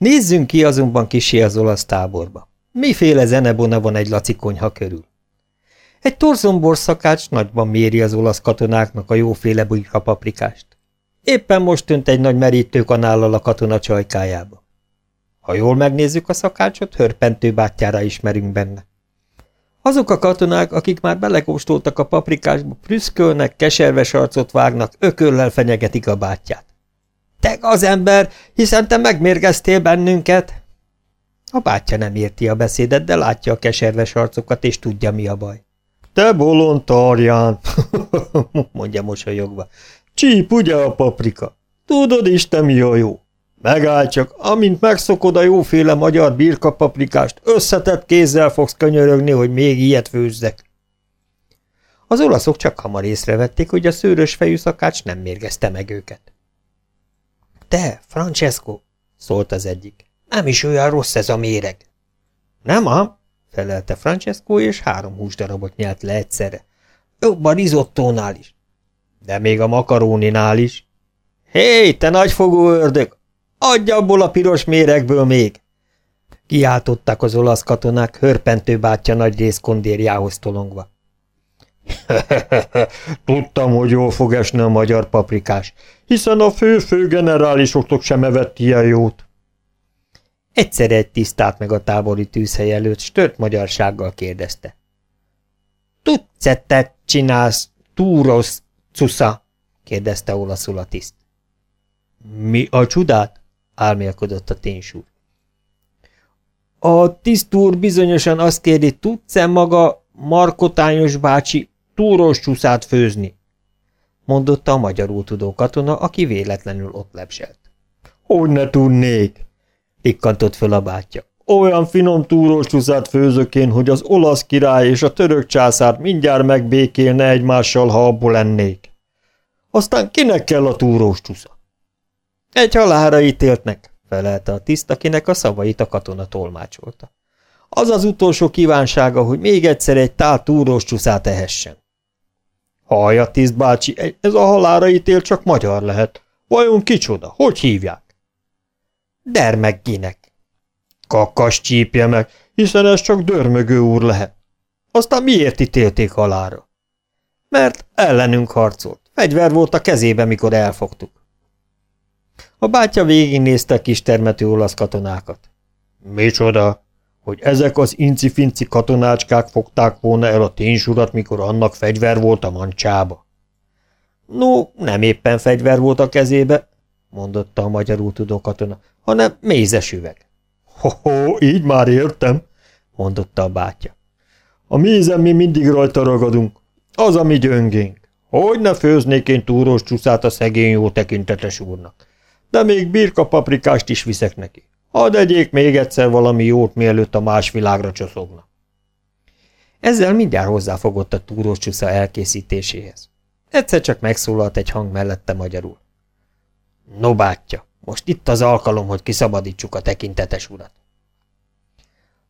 Nézzünk ki azonban kisé az olasz táborba. Miféle zenebona van egy laci konyha körül? Egy torzombor szakács nagyban méri az olasz katonáknak a jóféle bujka paprikást. Éppen most tönt egy nagy merítőkanállal a katona csajkájába. Ha jól megnézzük a szakácsot, hörpentő bátyára ismerünk benne. Azok a katonák, akik már belekóstoltak a paprikásba, prüszkölnek, keserves arcot vágnak, ököllel fenyegetik a bátyját. Te az ember, hiszen te megmérgeztél bennünket! A bátyja nem érti a beszédet, de látja a keserves arcokat, és tudja, mi a baj. Te bolond tarján, mondja mosolyogva. Csíp ugye a paprika? Tudod is, te mi a jó? Megállj csak, amint megszokod a jóféle magyar birkapaprikást, összetett kézzel fogsz könyörögni, hogy még ilyet főzzek. Az olaszok csak hamar észrevették, hogy a szőrös fejű szakács nem mérgezte meg őket. Te, Francesco, szólt az egyik, nem is olyan rossz ez a méreg. Nem ám, felelte Francesco, és három húsdarabot nyelt le egyszerre. Jobb a rizottónál is. De még a makaróninál is. Hé, te nagyfogó ördög! Adj abból a piros méregből még! Kiáltották az olasz katonák, hörpentő bátyja nagy rész kondérjához tolongva. Tudtam, hogy jól fog esni a magyar paprikás, hiszen a fő-fő generálisoktok sem evett ilyen jót. Egyszer egy tisztát meg a tábori tűzhely előtt stört magyarsággal kérdezte. Tudsz te csinálsz túrosz, cusza? kérdezte olaszul a tiszt. Mi a csodát? álmélkodott a ténysúr. A tisztúr bizonyosan azt kérdi, tudsz-e maga Markotányos bácsi túros csúszát főzni? mondotta a magyarul tudó katona, aki véletlenül ott lepselt. Hogy ne tudnék? pikkantott föl a bátyja. Olyan finom túrós csúszát főzök én, hogy az olasz király és a török császár mindjárt megbékélne egymással, ha abból lennék. Aztán kinek kell a túrós csúsza? Egy halára ítéltnek, felelte a tiszt, akinek a szavait a katona tolmácsolta. Az az utolsó kívánsága, hogy még egyszer egy tál túrós csúszát ehessen. Hallja, tiszt bácsi, ez a halára ítél csak magyar lehet. Vajon kicsoda? Hogy hívják? Dermegginek. Kakas csípje meg, hiszen ez csak dörmögő úr lehet. Aztán miért ítélték halára? Mert ellenünk harcolt. Fegyver volt a kezébe, mikor elfogtuk. A bátya végignézte a kis termető olasz katonákat. Micsoda? Hogy ezek az inci-finci katonácskák fogták volna el a ténysurat, mikor annak fegyver volt a mancsába? No, nem éppen fegyver volt a kezébe, mondotta a magyarul tudó katona, hanem mézes üveg. Ho-ho, így már értem, mondotta a bátya. A mézen mi mindig rajta ragadunk. Az a mi gyöngénk. Hogy ne főznék én túrós csúszát a szegény jó tekintetes úrnak. De még birka paprikást is viszek neki. Hadd egyék még egyszer valami jót, mielőtt a más világra csoszogna. Ezzel mindjárt hozzáfogott a túrós csúsza elkészítéséhez. Egyszer csak megszólalt egy hang mellette magyarul. No bátya, most itt az alkalom, hogy kiszabadítsuk a tekintetes urat.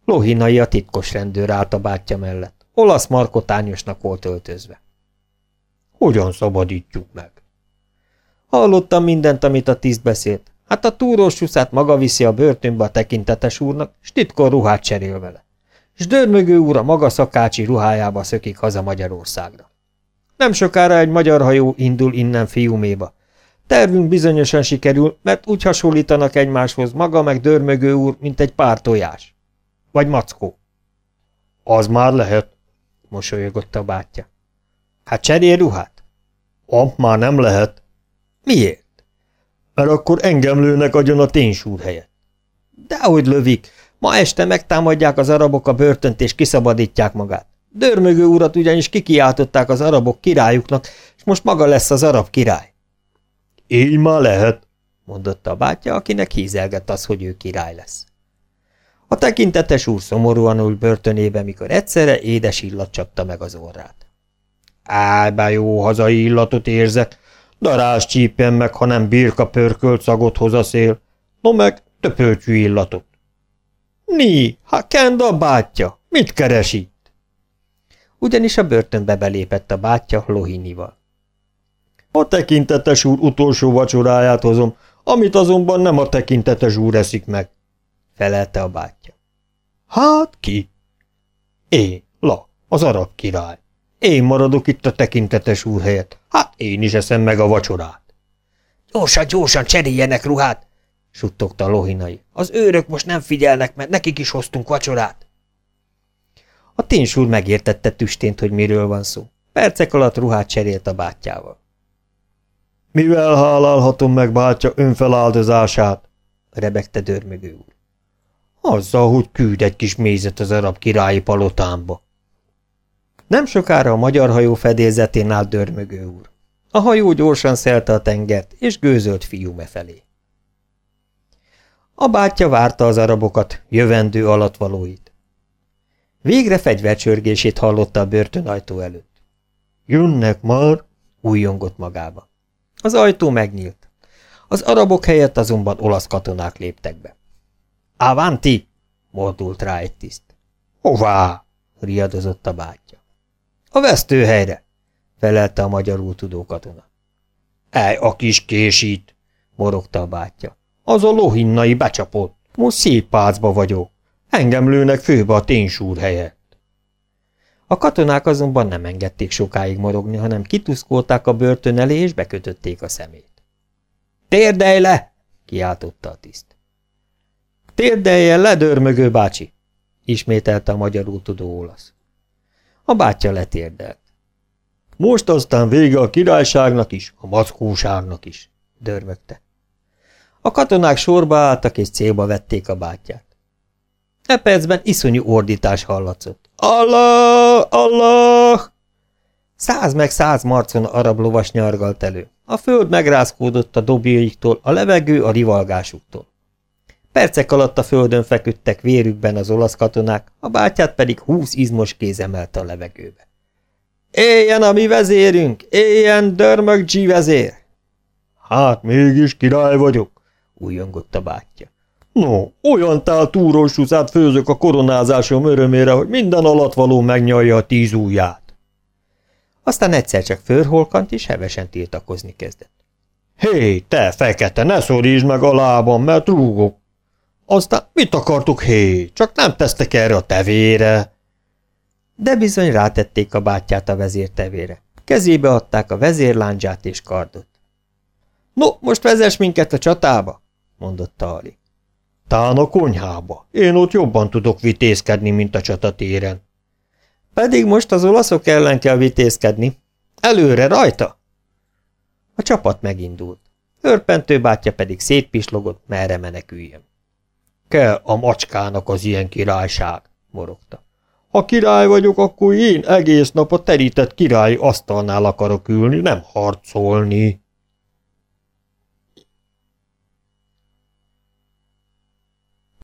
Lohinai a titkos rendőr állt a bátyja mellett. Olasz markotányosnak volt öltözve. Hogyan szabadítjuk meg? Hallottam mindent, amit a tiszt beszélt. Hát a túrós suszát maga viszi a börtönbe a tekintetes úrnak, s titkor ruhát cserél vele. S dörmögő úr a maga szakácsi ruhájába szökik haza Magyarországra. Nem sokára egy magyar hajó indul innen fiuméba, Tervünk bizonyosan sikerül, mert úgy hasonlítanak egymáshoz maga meg dörmögő úr, mint egy pár tojás. Vagy mackó. Az már lehet, mosolyogott a bátyja. Hát cserél ruhát? Amp már nem lehet. Miért? Mert akkor engem lőnek agyon a ténysúr helyett. Dehogy lövik. Ma este megtámadják az arabok a börtönt és kiszabadítják magát. Dörmögő urat ugyanis kikiáltották az arabok királyuknak, és most maga lesz az arab király. Így már lehet, mondotta a bátyja, akinek hízelgett az, hogy ő király lesz. A tekintetes úr szomorúan ült börtönébe, mikor egyszerre édes illat csapta meg az orrát. Álbá jó hazai illatot érzek, darás csípjen meg, ha nem birka pörkölt szagot hoz a szél, no meg töpölcsű illatot. Ni, ha kend a bátyja, mit keres itt? Ugyanis a börtönbe belépett a bátyja Lohinival. A tekintetes úr utolsó vacsoráját hozom, amit azonban nem a tekintetes úr eszik meg, felelte a bátyja. Hát ki? Én, La, az arab király. Én maradok itt a tekintetes úr helyett. Hát én is eszem meg a vacsorát. Gyorsan, gyorsan cseréljenek ruhát, suttogta lohinai. Az őrök most nem figyelnek, mert nekik is hoztunk vacsorát. A ténsúr megértette tüstént, hogy miről van szó. Percek alatt ruhát cserélt a bátyjával. Mivel hálálhatom meg bátya önfeláldozását? rebegte dörmögő úr. Azzal, hogy küld egy kis mézet az arab királyi palotámba. Nem sokára a magyar hajó fedélzetén állt dörmögő úr. A hajó gyorsan szelte a tengert, és gőzölt fiúme felé. A bátyja várta az arabokat, jövendő alatvalóit. Végre fegyvercsörgését hallotta a börtönajtó előtt. Jönnek már, újjongott magába. Az ajtó megnyílt. Az arabok helyett azonban olasz katonák léptek be. Avanti! mordult rá egy tiszt. Hová? riadozott a bátyja. A vesztőhelyre, felelte a magyarul tudó katona. Ej, a kis késít, morogta a bátyja. Az a lohinnai becsapott. Most szép pácba vagyok. Engem lőnek főbe a ténsúr helyett. A katonák azonban nem engedték sokáig morogni, hanem kituszkolták a börtön elé, és bekötötték a szemét. Térdelj le! kiáltotta a tiszt. Térdeljen le, dörmögő bácsi! ismételte a magyarul tudó olasz. A bátyja letérdelt. Most aztán vége a királyságnak is, a mackóságnak is, dörmögte. A katonák sorba álltak és célba vették a bátyját. E percben iszonyú ordítás hallatszott. Allah! Allah! Száz meg száz marcon arab lovas nyargalt elő. A föld megrázkódott a dobjaiktól, a levegő a rivalgásuktól. Percek alatt a földön feküdtek vérükben az olasz katonák, a bátyát pedig húsz izmos kéz emelte a levegőbe. Éljen a mi vezérünk! Éljen Dörmög G vezér! Hát mégis király vagyok, újongott a bátyja. No, olyan tál túrósúszát főzök a koronázásom örömére, hogy minden alatvaló megnyalja a tíz ujját. Aztán egyszer csak főrholkant, és hevesen tiltakozni kezdett. Hé, te fekete, ne szorítsd meg a lábam, mert rúgok. Aztán mit akartuk, hé, csak nem tesztek erre a tevére. De bizony rátették a bátyját a vezér tevére. Kezébe adták a vezérláncsát és kardot. No, most vezess minket a csatába, mondotta Ali. Tán a konyhába. Én ott jobban tudok vitézkedni, mint a csatatéren. Pedig most az olaszok ellen kell vitézkedni. Előre, rajta! A csapat megindult. Örpentő bátyja pedig szétpislogott, merre meneküljön. Kell a macskának az ilyen királyság, morogta. Ha király vagyok, akkor én egész nap a terített királyi asztalnál akarok ülni, nem harcolni.